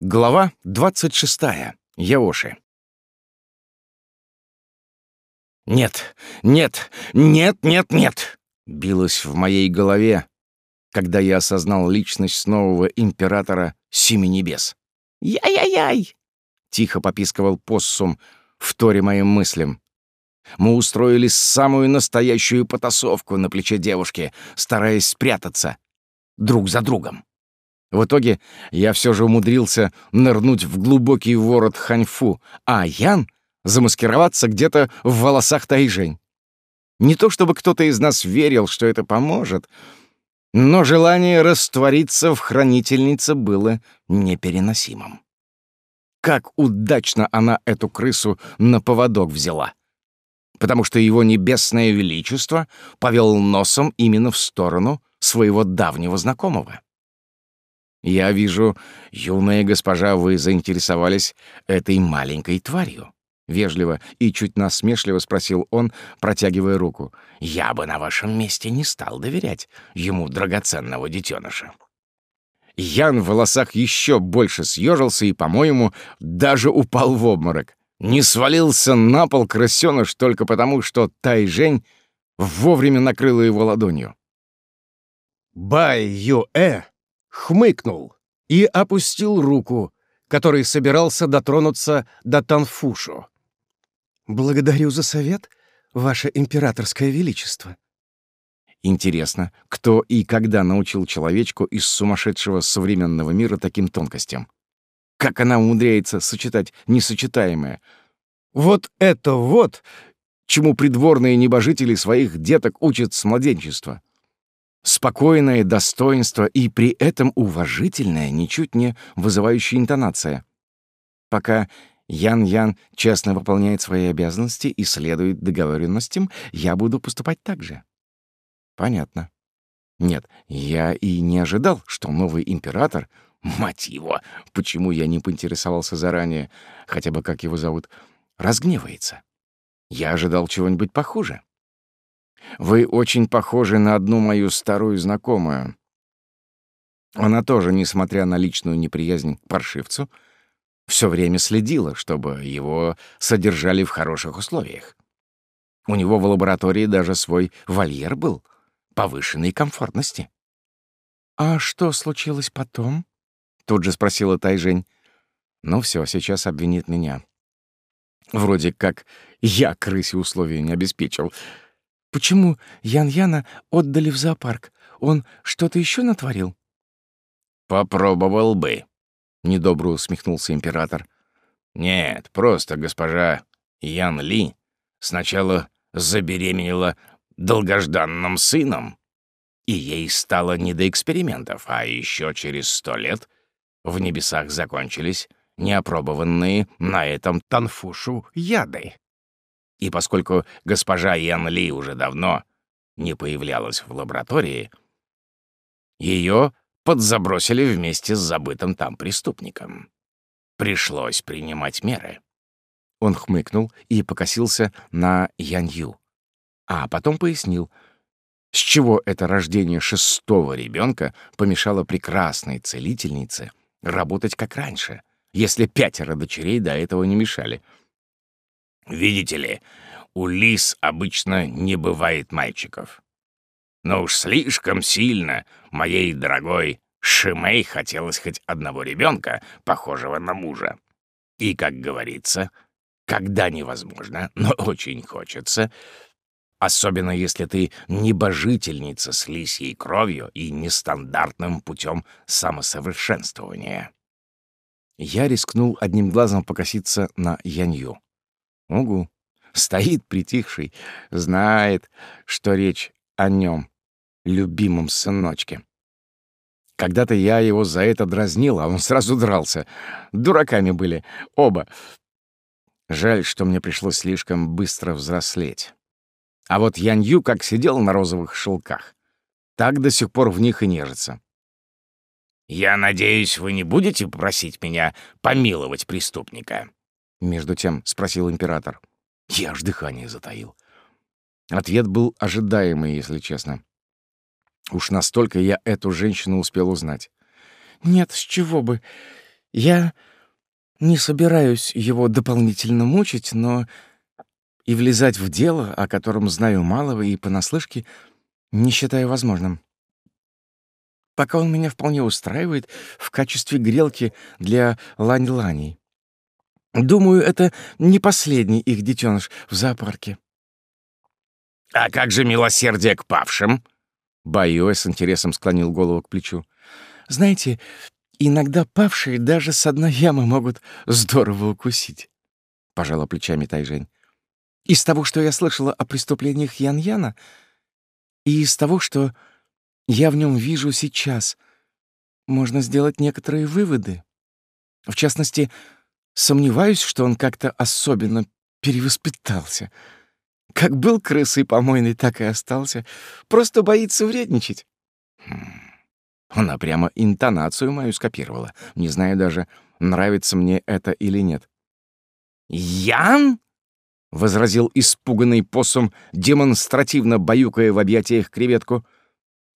Глава 26. Яоши. «Нет, нет, нет, нет, нет!» билось в моей голове, когда я осознал личность нового императора Семи Небес. «Яй-яй-яй!» — тихо попискивал поссум, вторе моим мыслям. Мы устроили самую настоящую потасовку на плече девушки, стараясь спрятаться друг за другом. В итоге я все же умудрился нырнуть в глубокий ворот ханьфу, а Ян — замаскироваться где-то в волосах Тайжень. Не то чтобы кто-то из нас верил, что это поможет, но желание раствориться в хранительнице было непереносимым. Как удачно она эту крысу на поводок взяла! Потому что его небесное величество повел носом именно в сторону своего давнего знакомого. «Я вижу, юная госпожа, вы заинтересовались этой маленькой тварью». Вежливо и чуть насмешливо спросил он, протягивая руку. «Я бы на вашем месте не стал доверять ему драгоценного детеныша». Ян в волосах еще больше съежился и, по-моему, даже упал в обморок. Не свалился на пол крысёныш только потому, что Тай-Жень вовремя накрыла его ладонью. Бай-Ю-Э хмыкнул и опустил руку, который собирался дотронуться до Танфушу. «Благодарю за совет, Ваше Императорское Величество». Интересно, кто и когда научил человечку из сумасшедшего современного мира таким тонкостям? Как она умудряется сочетать несочетаемое? Вот это вот, чему придворные небожители своих деток учат с младенчества спокойное достоинство и при этом уважительная, ничуть не вызывающая интонация. Пока Ян-Ян честно выполняет свои обязанности и следует договоренностям, я буду поступать так же. Понятно. Нет, я и не ожидал, что новый император, мать его, почему я не поинтересовался заранее, хотя бы как его зовут, разгневается. Я ожидал чего-нибудь похуже. Вы очень похожи на одну мою старую знакомую. Она тоже, несмотря на личную неприязнь к паршивцу, все время следила, чтобы его содержали в хороших условиях. У него в лаборатории даже свой вольер был повышенной комфортности. «А что случилось потом?» — тут же спросила Тайжень. «Ну все, сейчас обвинит меня. Вроде как я крысе условия не обеспечил. Почему Ян-Яна отдали в зоопарк? Он что-то еще натворил?» «Попробовал бы», — недобро усмехнулся император. «Нет, просто госпожа Ян Ли сначала забеременела долгожданным сыном, и ей стало не до экспериментов, а еще через сто лет в небесах закончились неопробованные на этом танфушу яды. И поскольку госпожа Ян Ли уже давно не появлялась в лаборатории, ее подзабросили вместе с забытым там преступником. Пришлось принимать меры. Он хмыкнул и покосился на Янью, а потом пояснил, с чего это рождение шестого ребенка помешало прекрасной целительнице работать как раньше, если пятеро дочерей до этого не мешали — Видите ли, у лис обычно не бывает мальчиков. Но уж слишком сильно моей дорогой Шимей хотелось хоть одного ребенка, похожего на мужа. И, как говорится, когда невозможно, но очень хочется, особенно если ты небожительница с лисьей кровью и нестандартным путем самосовершенствования. Я рискнул одним глазом покоситься на Янью. Угу. Стоит притихший, знает, что речь о нем, любимом сыночке. Когда-то я его за это дразнил, а он сразу дрался. Дураками были, оба. Жаль, что мне пришлось слишком быстро взрослеть. А вот Янью как сидел на розовых шелках, так до сих пор в них и нежится. «Я надеюсь, вы не будете просить меня помиловать преступника?» — между тем спросил император. Я аж дыхание затаил. Ответ был ожидаемый, если честно. Уж настолько я эту женщину успел узнать. «Нет, с чего бы? Я не собираюсь его дополнительно мучить, но и влезать в дело, о котором знаю малого и понаслышке, не считаю возможным. Пока он меня вполне устраивает в качестве грелки для лань-ланей. Думаю, это не последний их детеныш в зоопарке. «А как же милосердие к павшим?» Байо с интересом склонил голову к плечу. «Знаете, иногда павшие даже с одной ямы могут здорово укусить», — пожала плечами Тайжень. «Из того, что я слышала о преступлениях Ян-Яна, и из того, что я в нем вижу сейчас, можно сделать некоторые выводы. В частности, сомневаюсь, что он как-то особенно перевоспитался». Как был крысой помойной, так и остался. Просто боится вредничать. Хм. Она прямо интонацию мою скопировала. Не знаю даже, нравится мне это или нет. «Ян?» — возразил испуганный посум, демонстративно баюкая в объятиях креветку.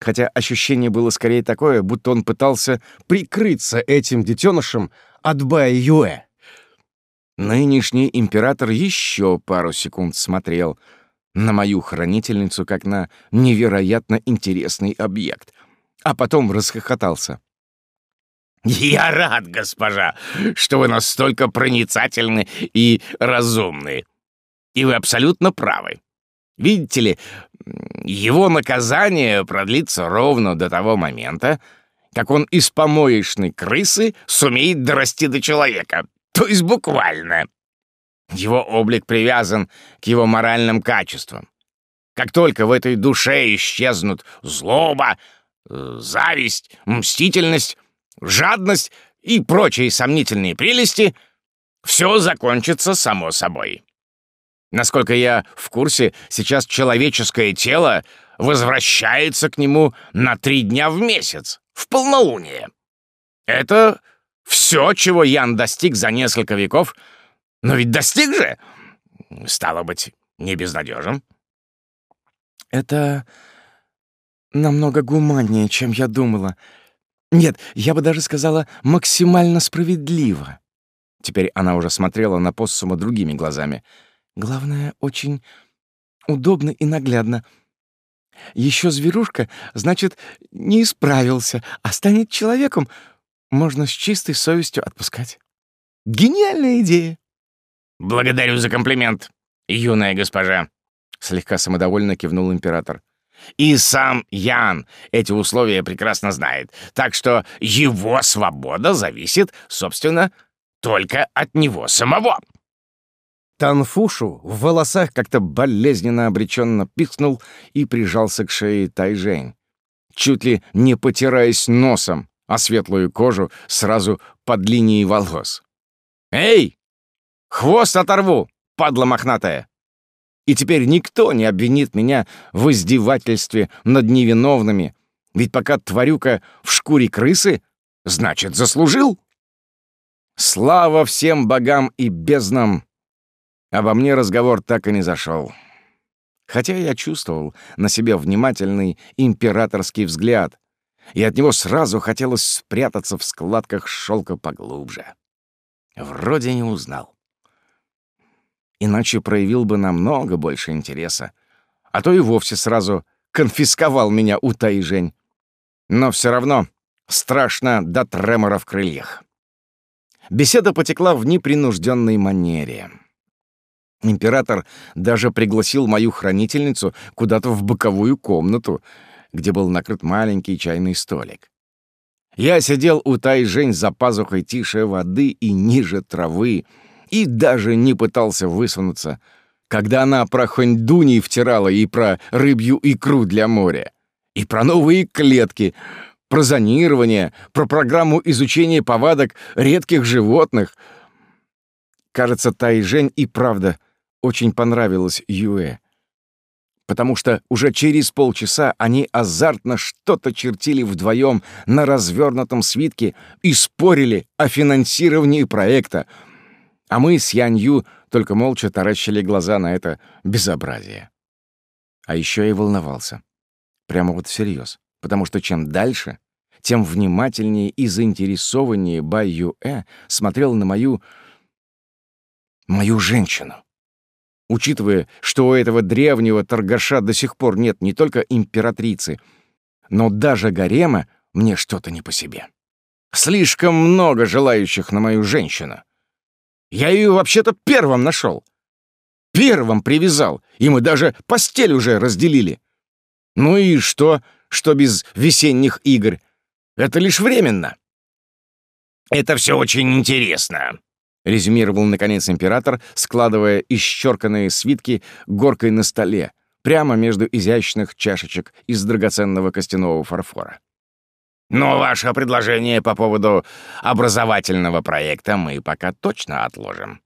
Хотя ощущение было скорее такое, будто он пытался прикрыться этим детенышем от Бая Юэ. Нынешний император еще пару секунд смотрел на мою хранительницу как на невероятно интересный объект, а потом расхохотался. «Я рад, госпожа, что вы настолько проницательны и разумны. И вы абсолютно правы. Видите ли, его наказание продлится ровно до того момента, как он из помоечной крысы сумеет дорасти до человека, то есть буквально. Его облик привязан к его моральным качествам. Как только в этой душе исчезнут злоба, э, зависть, мстительность, жадность и прочие сомнительные прелести, все закончится само собой. Насколько я в курсе, сейчас человеческое тело возвращается к нему на три дня в месяц, в полнолуние. Это все, чего Ян достиг за несколько веков, но ведь достиг же! Стало быть, не безнадежен. Это намного гуманнее, чем я думала. Нет, я бы даже сказала, максимально справедливо. Теперь она уже смотрела на Поссума другими глазами. Главное, очень удобно и наглядно. Еще зверушка, значит, не исправился, а станет человеком, можно с чистой совестью отпускать. Гениальная идея!» «Благодарю за комплимент, юная госпожа», — слегка самодовольно кивнул император. «И сам Ян эти условия прекрасно знает, так что его свобода зависит, собственно, только от него самого». Танфушу в волосах как-то болезненно обреченно пискнул и прижался к шее Тайжень, чуть ли не потираясь носом, а светлую кожу сразу под линией волос. «Эй! Хвост оторву, падла мохнатая!» И теперь никто не обвинит меня в издевательстве над невиновными, ведь пока тварюка в шкуре крысы, значит, заслужил. Слава всем богам и безднам! Обо мне разговор так и не зашел. Хотя я чувствовал на себе внимательный императорский взгляд, и от него сразу хотелось спрятаться в складках шелка поглубже. Вроде не узнал. Иначе проявил бы намного больше интереса, а то и вовсе сразу конфисковал меня у Таижень. Но все равно страшно до тремора в крыльях. Беседа потекла в непринужденной манере. Император даже пригласил мою хранительницу куда-то в боковую комнату, где был накрыт маленький чайный столик. Я сидел у Тайжень за пазухой тише воды и ниже травы, и даже не пытался высунуться, когда она про хоньдуни втирала и про рыбью икру для моря, и про новые клетки, про зонирование, про программу изучения повадок редких животных. Кажется, Тайжень и правда очень понравилась Юэ потому что уже через полчаса они азартно что-то чертили вдвоем на развернутом свитке и спорили о финансировании проекта, а мы с Янью только молча таращили глаза на это безобразие. А еще я волновался. Прямо вот всерьез. Потому что чем дальше, тем внимательнее и заинтересованнее Бай Юэ смотрел на мою... мою женщину. Учитывая, что у этого древнего торгаша до сих пор нет не только императрицы, но даже гарема, мне что-то не по себе. Слишком много желающих на мою женщину. Я ее вообще-то первым нашел. Первым привязал, и мы даже постель уже разделили. Ну и что, что без весенних игр? Это лишь временно. Это все очень интересно, — резюмировал, наконец, император, складывая исчерканные свитки горкой на столе, прямо между изящных чашечек из драгоценного костяного фарфора. Но ваше предложение по поводу образовательного проекта мы пока точно отложим.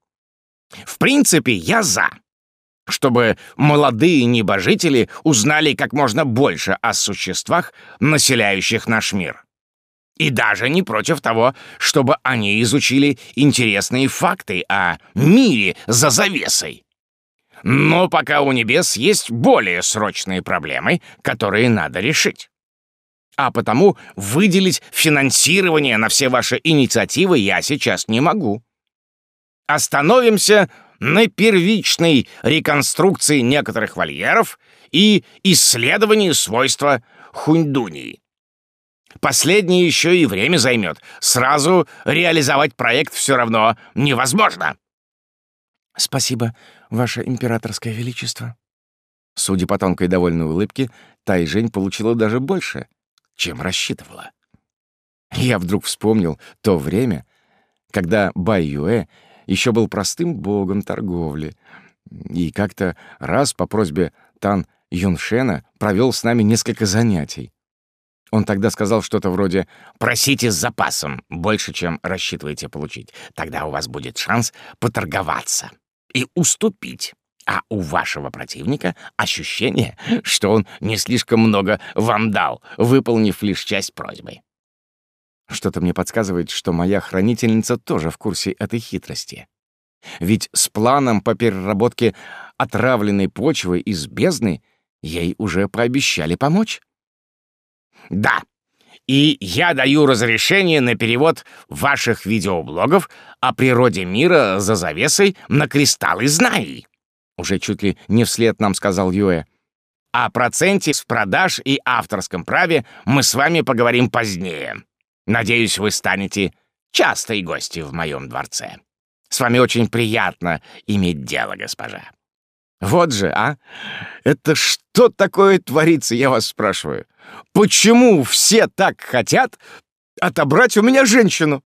В принципе, я за. Чтобы молодые небожители узнали как можно больше о существах, населяющих наш мир. И даже не против того, чтобы они изучили интересные факты о мире за завесой. Но пока у небес есть более срочные проблемы, которые надо решить а потому выделить финансирование на все ваши инициативы я сейчас не могу. Остановимся на первичной реконструкции некоторых вольеров и исследовании свойства хуньдунии. Последнее еще и время займет. Сразу реализовать проект все равно невозможно. Спасибо, Ваше Императорское Величество. Судя по тонкой довольной улыбке, Тайжень получила даже больше, чем рассчитывала. Я вдруг вспомнил то время, когда Бай Юэ еще был простым богом торговли, и как-то раз по просьбе Тан Юншена провел с нами несколько занятий. Он тогда сказал что-то вроде «Просите с запасом, больше, чем рассчитываете получить. Тогда у вас будет шанс поторговаться и уступить а у вашего противника ощущение, что он не слишком много вам дал, выполнив лишь часть просьбы. Что-то мне подсказывает, что моя хранительница тоже в курсе этой хитрости. Ведь с планом по переработке отравленной почвы из бездны ей уже пообещали помочь. Да, и я даю разрешение на перевод ваших видеоблогов о природе мира за завесой на кристаллы знаний. Уже чуть ли не вслед нам сказал Юэ. О проценте с продаж и авторском праве мы с вами поговорим позднее. Надеюсь, вы станете частой гости в моем дворце. С вами очень приятно иметь дело, госпожа. Вот же, а? Это что такое творится, я вас спрашиваю? Почему все так хотят отобрать у меня женщину?